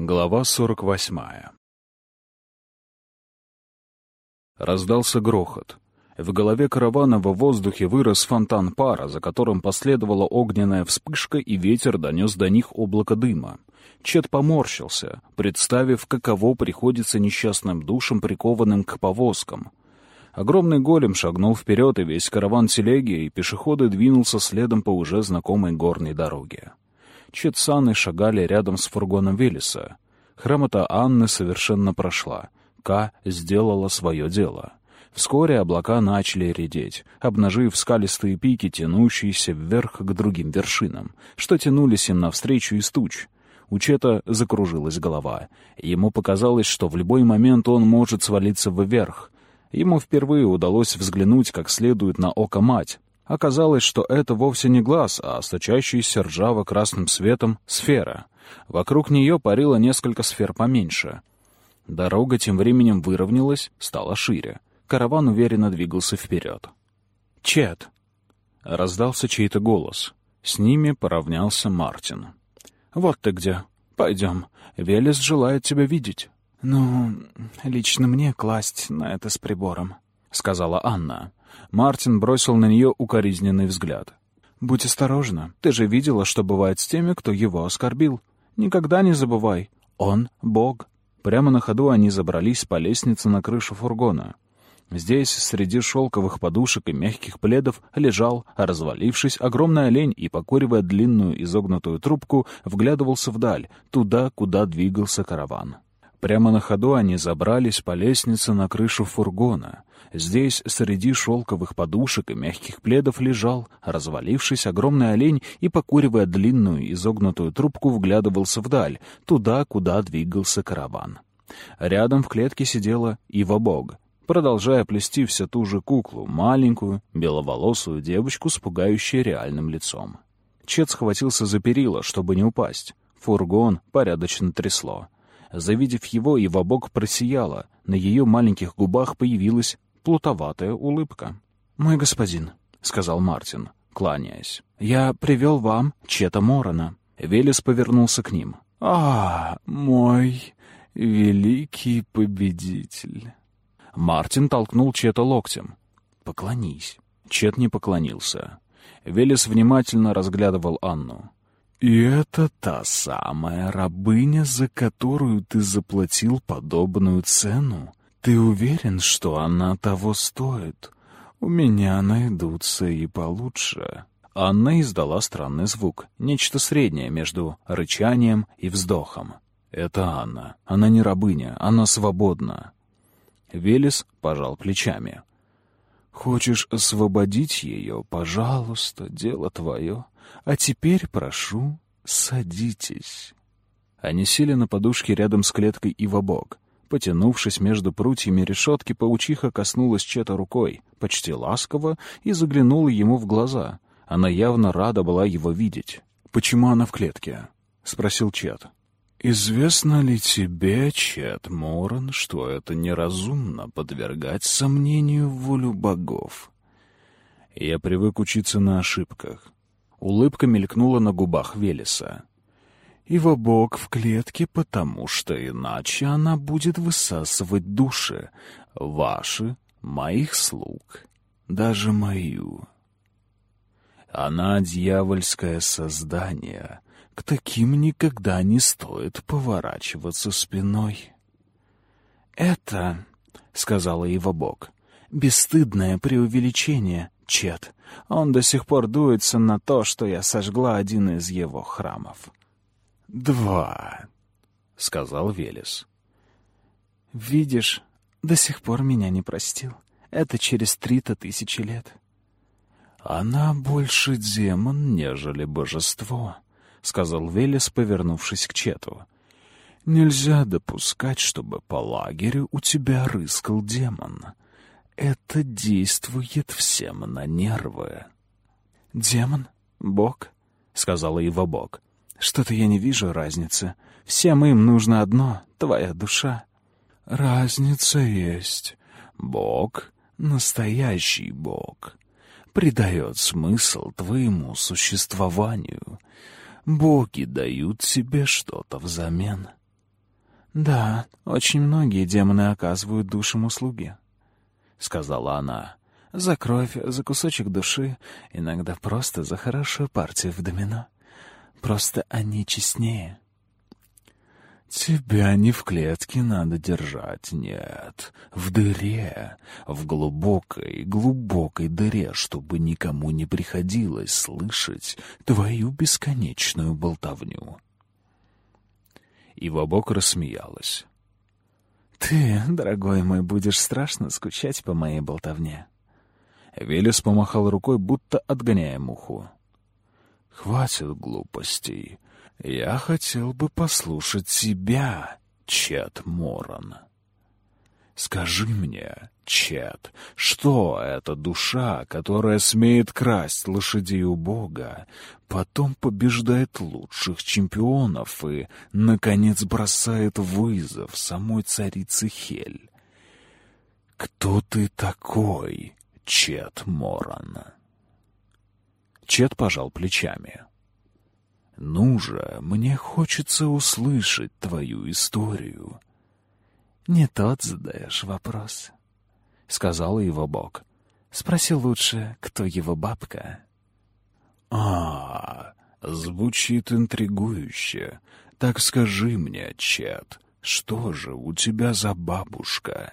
Глава 48 Раздался грохот. В голове каравана во воздухе вырос фонтан пара, за которым последовала огненная вспышка, и ветер донес до них облако дыма. Чет поморщился, представив, каково приходится несчастным душам, прикованным к повозкам. Огромный голем шагнул вперед, и весь караван телеги и пешеходы двинулся следом по уже знакомой горной дороге. Чет шагали рядом с фургоном Велеса. Храмота Анны совершенно прошла. К сделала свое дело. Вскоре облака начали редеть, обнажив скалистые пики, тянущиеся вверх к другим вершинам, что тянулись им навстречу из туч. У Чета закружилась голова. Ему показалось, что в любой момент он может свалиться вверх. Ему впервые удалось взглянуть как следует на око мать, Оказалось, что это вовсе не глаз, а сочащаяся ржаво-красным светом сфера. Вокруг нее парило несколько сфер поменьше. Дорога тем временем выровнялась, стала шире. Караван уверенно двигался вперед. «Чет!» — раздался чей-то голос. С ними поравнялся Мартин. «Вот ты где. Пойдем. Велес желает тебя видеть». «Ну, лично мне класть на это с прибором», — сказала Анна. Мартин бросил на нее укоризненный взгляд. «Будь осторожна. Ты же видела, что бывает с теми, кто его оскорбил. Никогда не забывай. Он — Бог». Прямо на ходу они забрались по лестнице на крышу фургона. Здесь, среди шелковых подушек и мягких пледов, лежал, развалившись, огромный олень и, покуривая длинную изогнутую трубку, вглядывался вдаль, туда, куда двигался караван. Прямо на ходу они забрались по лестнице на крышу фургона. Здесь, среди шелковых подушек и мягких пледов, лежал, развалившись, огромный олень и, покуривая длинную изогнутую трубку, вглядывался вдаль, туда, куда двигался караван. Рядом в клетке сидела Ива-бог, продолжая плести все ту же куклу, маленькую, беловолосую девочку с пугающей реальным лицом. Чет схватился за перила, чтобы не упасть. Фургон порядочно трясло. Завидев его, Ива-бог просияла, на ее маленьких губах появилась плутоватая улыбка. «Мой господин», — сказал Мартин, кланяясь, — «я привел вам Чета Морона». Велес повернулся к ним. «А, мой великий победитель!» Мартин толкнул Чета локтем. «Поклонись». Чет не поклонился. Велес внимательно разглядывал Анну. «И это та самая рабыня, за которую ты заплатил подобную цену? Ты уверен, что она того стоит? У меня найдутся и получше». Анна издала странный звук, нечто среднее между рычанием и вздохом. «Это Анна. Она не рабыня, она свободна». Велес пожал плечами. «Хочешь освободить ее? Пожалуйста, дело твое. А теперь прошу, садитесь». Они сели на подушке рядом с клеткой и в обок. Потянувшись между прутьями решетки, паучиха коснулась Чета рукой, почти ласково, и заглянула ему в глаза. Она явно рада была его видеть. «Почему она в клетке?» — спросил Чет. «Известно ли тебе, Чет Моран, что это неразумно подвергать сомнению волю богов?» Я привык учиться на ошибках. Улыбка мелькнула на губах Велеса. «Его бог в клетке, потому что иначе она будет высасывать души, ваши, моих слуг, даже мою. Она дьявольское создание» К таким никогда не стоит поворачиваться спиной. «Это, — сказала его Бог, — бесстыдное преувеличение, Чет. Он до сих пор дуется на то, что я сожгла один из его храмов». «Два», — сказал Велес. «Видишь, до сих пор меня не простил. Это через три-то тысячи лет». «Она больше демон, нежели божество», — сказал Велес, повернувшись к Чету. «Нельзя допускать, чтобы по лагерю у тебя рыскал демон. Это действует всем на нервы». «Демон? Бог?» — сказала его Бог. «Что-то я не вижу разницы. Всем им нужно одно — твоя душа». «Разница есть. Бог — настоящий Бог» придает смысл твоему существованию. Боги дают тебе что-то взамен. «Да, очень многие демоны оказывают душам услуги», — сказала она. «За кровь, за кусочек души, иногда просто за хорошую партию в домино. Просто они честнее». «Тебя не в клетке надо держать, нет. В дыре, в глубокой, глубокой дыре, чтобы никому не приходилось слышать твою бесконечную болтовню». Ивабок рассмеялась. «Ты, дорогой мой, будешь страшно скучать по моей болтовне». Велес помахал рукой, будто отгоняя муху. «Хватит глупостей. Я хотел бы послушать тебя, Чет Моран. Скажи мне, Чет, что эта душа, которая смеет красть лошадей у Бога, потом побеждает лучших чемпионов и, наконец, бросает вызов самой царице Хель? Кто ты такой, Чет Моран? Чет пожал плечами. Ну же, мне хочется услышать твою историю. Не тот задаешь вопрос, — сказал его Бог. Спроси лучше, кто его бабка. А, звучит интригующе. Так скажи мне, Чет, что же у тебя за бабушка?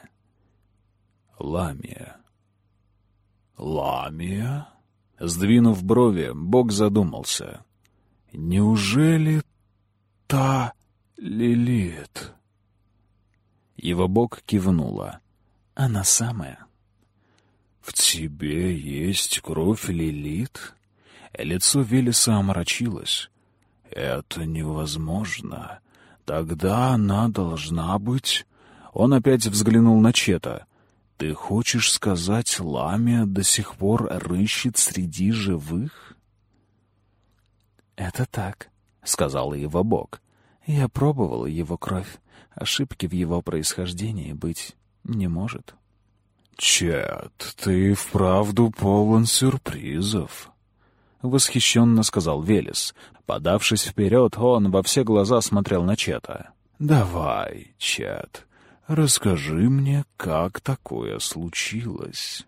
Ламия. Ламия? Сдвинув брови, Бог задумался. Неужели та Лилит? Его бок кивнула. Она самая. В тебе есть кровь Лилит? Лицо Велеса омрачилось. Это невозможно. Тогда она должна быть... Он опять взглянул на Чета. Ты хочешь сказать, Ламия до сих пор рыщет среди живых? «Это так», — сказал его Бог. «Я пробовал его кровь. Ошибки в его происхождении быть не может». «Чет, ты вправду полон сюрпризов», — восхищенно сказал Велес. Подавшись вперед, он во все глаза смотрел на Чета. «Давай, Чет, расскажи мне, как такое случилось».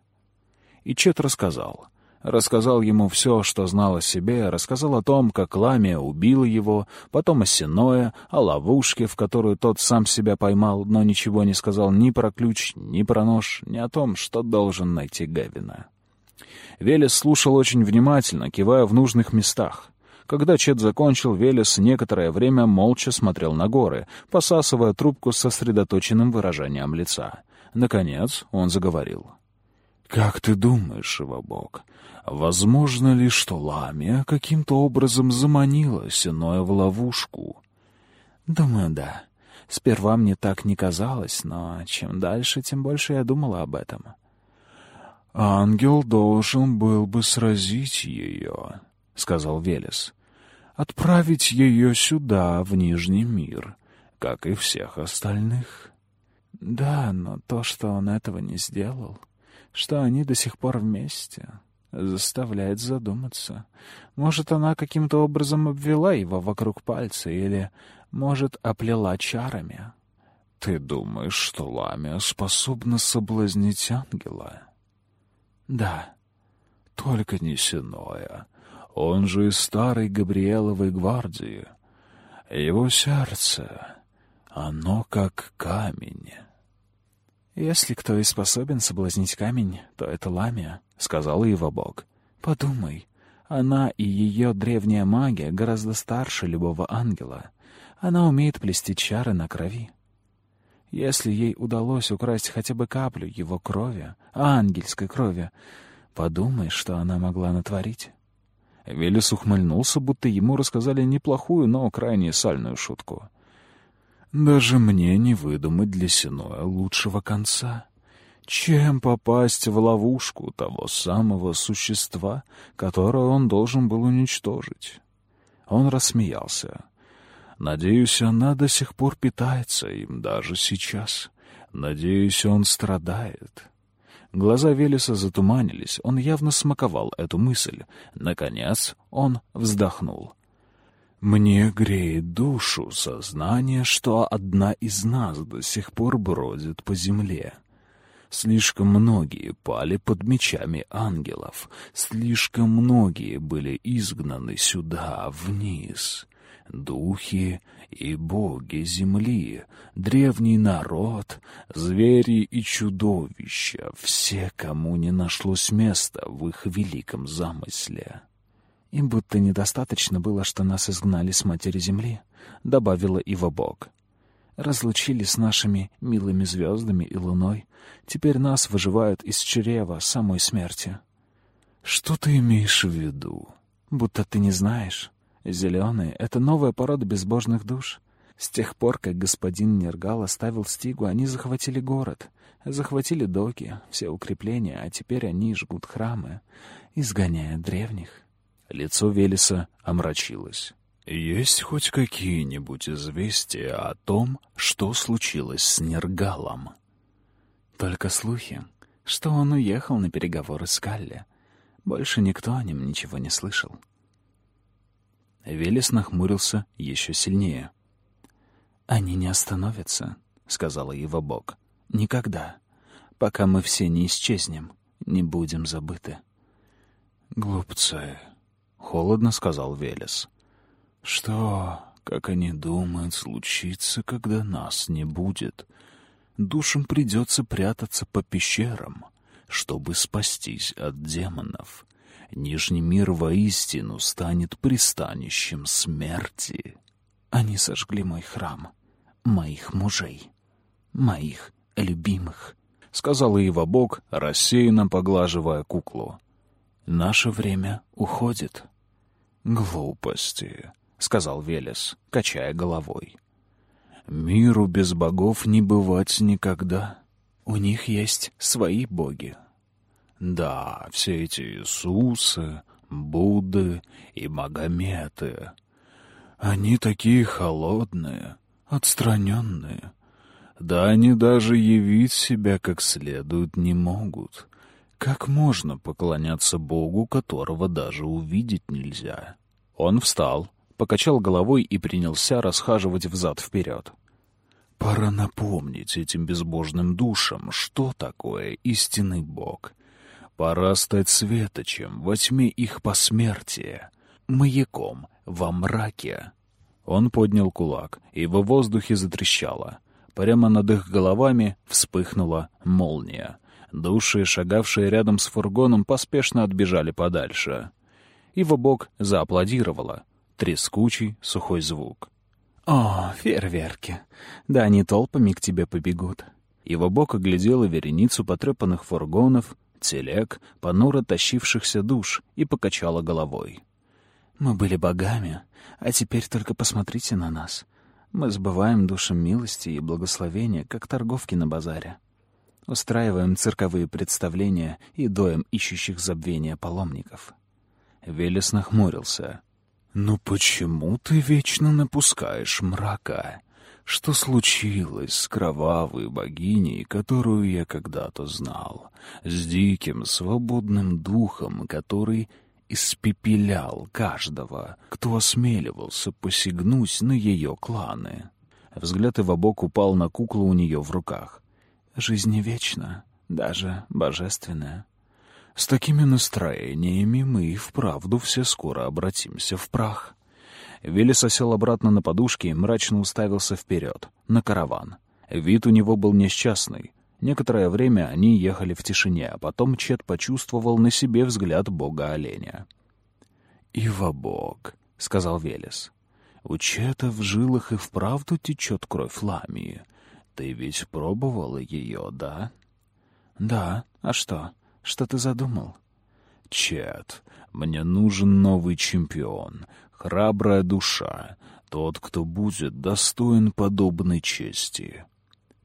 И Чет рассказал. Рассказал ему все, что знал о себе, рассказал о том, как Ламия убила его, потом о Синое, о ловушке, в которую тот сам себя поймал, но ничего не сказал ни про ключ, ни про нож, ни о том, что должен найти Гевина. Велес слушал очень внимательно, кивая в нужных местах. Когда Чет закончил, Велес некоторое время молча смотрел на горы, посасывая трубку с сосредоточенным выражением лица. Наконец он заговорил. «Как ты думаешь, Ивабок, возможно ли, что Ламия каким-то образом заманила Синоя в ловушку?» «Думаю, да. Сперва мне так не казалось, но чем дальше, тем больше я думала об этом». «Ангел должен был бы сразить ее», — сказал Велес. «Отправить ее сюда, в Нижний мир, как и всех остальных». «Да, но то, что он этого не сделал...» что они до сих пор вместе, заставляет задуматься. Может, она каким-то образом обвела его вокруг пальца или, может, оплела чарами. «Ты думаешь, что Ламия способна соблазнить ангела?» «Да». «Только не Синоя. Он же из старой Габриэловой гвардии. Его сердце, оно как камень». «Если кто и способен соблазнить камень, то это Ламия», — сказал его бог. «Подумай, она и ее древняя магия гораздо старше любого ангела. Она умеет плести чары на крови. Если ей удалось украсть хотя бы каплю его крови, ангельской крови, подумай, что она могла натворить». Велес ухмыльнулся, будто ему рассказали неплохую, но крайне сальную шутку. Даже мне не выдумать для Синоя лучшего конца, чем попасть в ловушку того самого существа, которое он должен был уничтожить. Он рассмеялся. Надеюсь, она до сих пор питается им даже сейчас. Надеюсь, он страдает. Глаза Велеса затуманились, он явно смаковал эту мысль. Наконец он вздохнул. Мне греет душу сознание, что одна из нас до сих пор бродит по земле. Слишком многие пали под мечами ангелов, слишком многие были изгнаны сюда, вниз. Духи и боги земли, древний народ, звери и чудовища, все, кому не нашлось места в их великом замысле. И будто недостаточно было, что нас изгнали с матери земли, добавила Ива Бог. Разлучили с нашими милыми звездами и луной. Теперь нас выживают из чрева самой смерти. Что ты имеешь в виду? Будто ты не знаешь. Зеленые — это новая порода безбожных душ. С тех пор, как господин Нергал оставил Стигу, они захватили город, захватили доки, все укрепления, а теперь они жгут храмы, изгоняя древних. Лицо Велеса омрачилось. «Есть хоть какие-нибудь известия о том, что случилось с Нергалом?» «Только слухи, что он уехал на переговоры с Калли. Больше никто о нем ничего не слышал». Велес нахмурился еще сильнее. «Они не остановятся», — сказала его Бог. «Никогда. Пока мы все не исчезнем, не будем забыты». «Глупцы», — холодно сказал Велес. «Что, как они думают, случится, когда нас не будет? Душам придется прятаться по пещерам, чтобы спастись от демонов. Нижний мир воистину станет пристанищем смерти». Они сожгли мой храм, моих мужей, моих любимых, — сказала Ива Бог, рассеянно поглаживая куклу. Наше время уходит. Глупости, — сказал Велес, качая головой. Миру без богов не бывать никогда. У них есть свои боги. Да, все эти Иисусы, Будды и Магометы. Они такие холодные, отстраненные. Да они даже явить себя как следует не могут. Как можно поклоняться Богу, которого даже увидеть нельзя? Он встал, покачал головой и принялся расхаживать взад-вперед. Пора напомнить этим безбожным душам, что такое истинный Бог. Пора стать светочем во тьме их посмертия, маяком во мраке. Он поднял кулак, и во воздухе затрещало. Прямо над их головами вспыхнула молния. Души, шагавшие рядом с фургоном, поспешно отбежали подальше. Ива Бог зааплодировала. Трескучий, сухой звук. «О, фейерверки! Да они толпами к тебе побегут!» Ива Бог оглядела вереницу потрепанных фургонов, телег, понуро тащившихся душ, и покачала головой. «Мы были богами, а теперь только посмотрите на нас. Мы сбываем душам милости и благословения, как торговки на базаре. Устраиваем цирковые представления и доем ищущих забвения паломников. Велес нахмурился. «Ну почему ты вечно напускаешь мрака? Что случилось с кровавой богиней, которую я когда-то знал, с диким свободным духом, который испепелял каждого, кто осмеливался посягнуть на ее кланы?» Взгляд Ивабок упал на куклу у нее в руках. Жизнь вечна, даже божественная. С такими настроениями мы и вправду все скоро обратимся в прах. Велес осел обратно на подушке и мрачно уставился вперед, на караван. Вид у него был несчастный. Некоторое время они ехали в тишине, а потом Чет почувствовал на себе взгляд бога-оленя. «Ива-бог», — сказал Велес, — «у Чета в жилах и вправду течет кровь ламии. Ты ведь пробовала ее, да? Да. А что? Что ты задумал? Чет, мне нужен новый чемпион, храбрая душа, тот, кто будет достоин подобной чести.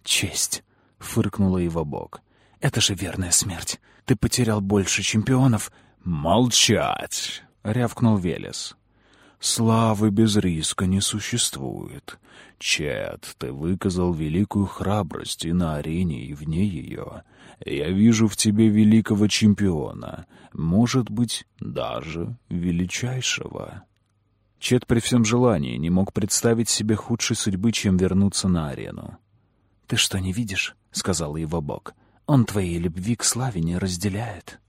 Честь, фыркнула его бог. Это же верная смерть. Ты потерял больше чемпионов. Молчать, рявкнул Велес. Славы без риска не существует. Чет, ты выказал великую храбрость и на арене, и вне ее. Я вижу в тебе великого чемпиона, может быть, даже величайшего. Чет при всем желании не мог представить себе худшей судьбы, чем вернуться на арену. «Ты что, не видишь?» — сказал его Бог. «Он твоей любви к славе не разделяет».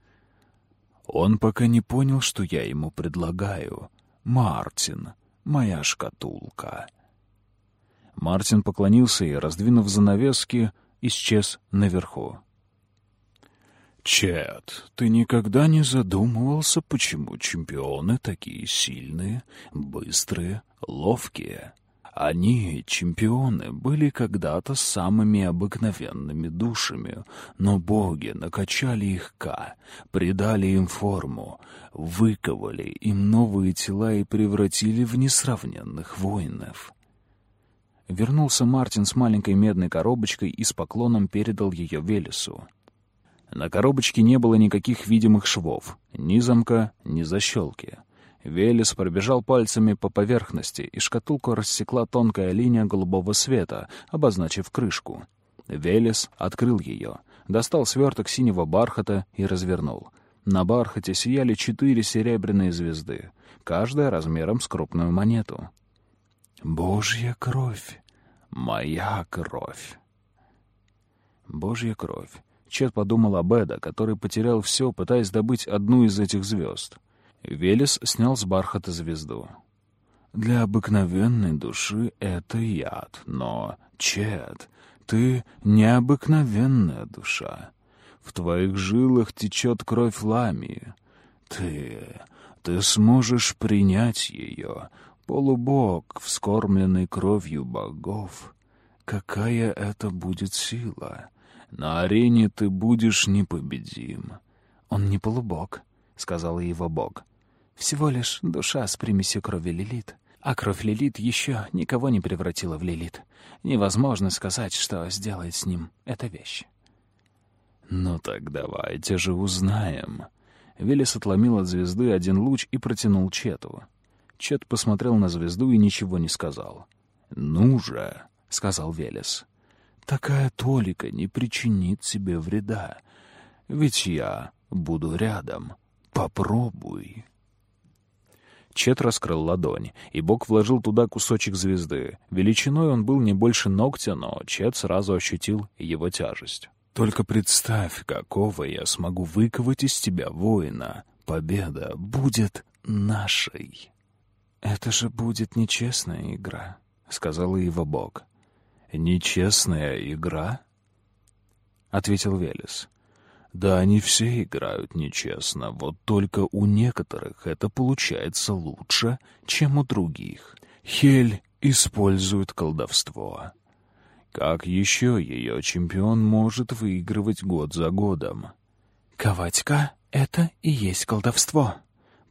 Он пока не понял, что я ему предлагаю. «Мартин, моя шкатулка». Мартин поклонился и, раздвинув занавески, исчез наверху. «Чет, ты никогда не задумывался, почему чемпионы такие сильные, быстрые, ловкие? Они, чемпионы, были когда-то самыми обыкновенными душами, но боги накачали их ка, придали им форму, выковали им новые тела и превратили в несравненных воинов». Вернулся Мартин с маленькой медной коробочкой и с поклоном передал ее Велесу. На коробочке не было никаких видимых швов, ни замка, ни защелки. Велес пробежал пальцами по поверхности, и шкатулку рассекла тонкая линия голубого света, обозначив крышку. Велес открыл ее, достал сверток синего бархата и развернул. На бархате сияли четыре серебряные звезды, каждая размером с крупную монету. «Божья кровь! Моя кровь!» Божья кровь. Чет подумал об Эда, который потерял все, пытаясь добыть одну из этих звезд. Велес снял с бархата звезду. «Для обыкновенной души это яд, но, Чет, ты необыкновенная душа. В твоих жилах течет кровь ламии. Ты... ты сможешь принять ее, полубог, вскормленный кровью богов. Какая это будет сила!» На арене ты будешь непобедим. Он не полубог, — сказал его бог. Всего лишь душа с примесью крови Лилит. А кровь Лилит еще никого не превратила в Лилит. Невозможно сказать, что сделает с ним эта вещь. «Ну так давайте же узнаем». Велес отломил от звезды один луч и протянул Чету. Чет посмотрел на звезду и ничего не сказал. «Ну же», — сказал Велес. Такая толика не причинит тебе вреда. Ведь я буду рядом. Попробуй. Чет раскрыл ладонь, и Бог вложил туда кусочек звезды. Величиной он был не больше ногтя, но Чет сразу ощутил его тяжесть. «Только представь, какого я смогу выковать из тебя воина. Победа будет нашей». «Это же будет нечестная игра», — сказал его Бог. «Нечестная игра?» — ответил Велес. «Да они все играют нечестно, вот только у некоторых это получается лучше, чем у других. Хель использует колдовство. Как еще ее чемпион может выигрывать год за годом?» «Коватька — это и есть колдовство.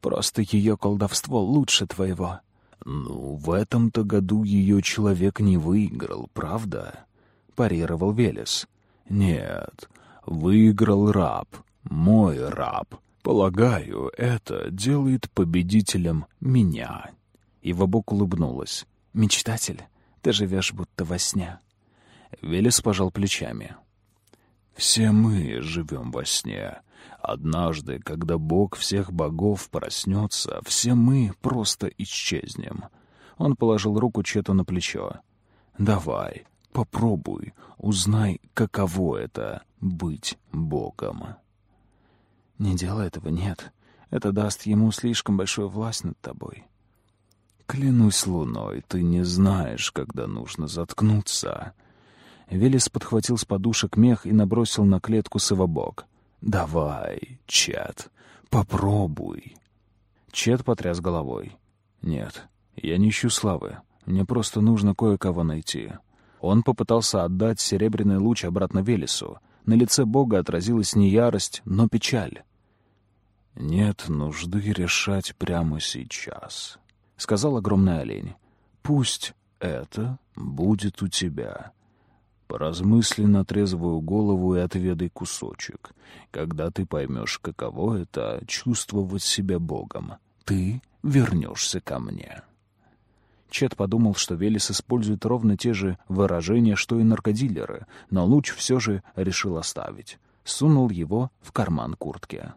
Просто ее колдовство лучше твоего», «Ну, в этом-то году ее человек не выиграл, правда?» — парировал Велес. «Нет, выиграл раб, мой раб. Полагаю, это делает победителем меня». Ивабок улыбнулась. «Мечтатель, ты живешь будто во сне». Велес пожал плечами. «Все мы живем во сне. Однажды, когда Бог всех богов проснется, все мы просто исчезнем. Он положил руку Чету на плечо. «Давай, попробуй, узнай, каково это — быть Богом». «Не делай этого, нет. Это даст ему слишком большую власть над тобой». «Клянусь луной, ты не знаешь, когда нужно заткнуться». Велес подхватил с подушек мех и набросил на клетку сывобок. «Давай, Чет, попробуй». Чет потряс головой. «Нет, я не ищу славы. Мне просто нужно кое-кого найти». Он попытался отдать серебряный луч обратно Велесу. На лице Бога отразилась не ярость, но печаль. «Нет нужды решать прямо сейчас», — сказал огромный олень. «Пусть это будет у тебя. Поразмысли на трезвую голову и отведай кусочек. Когда ты поймешь, каково это — чувствовать себя Богом, ты вернешься ко мне». Чет подумал, что Велес использует ровно те же выражения, что и наркодилеры, но луч все же решил оставить. Сунул его в карман куртки.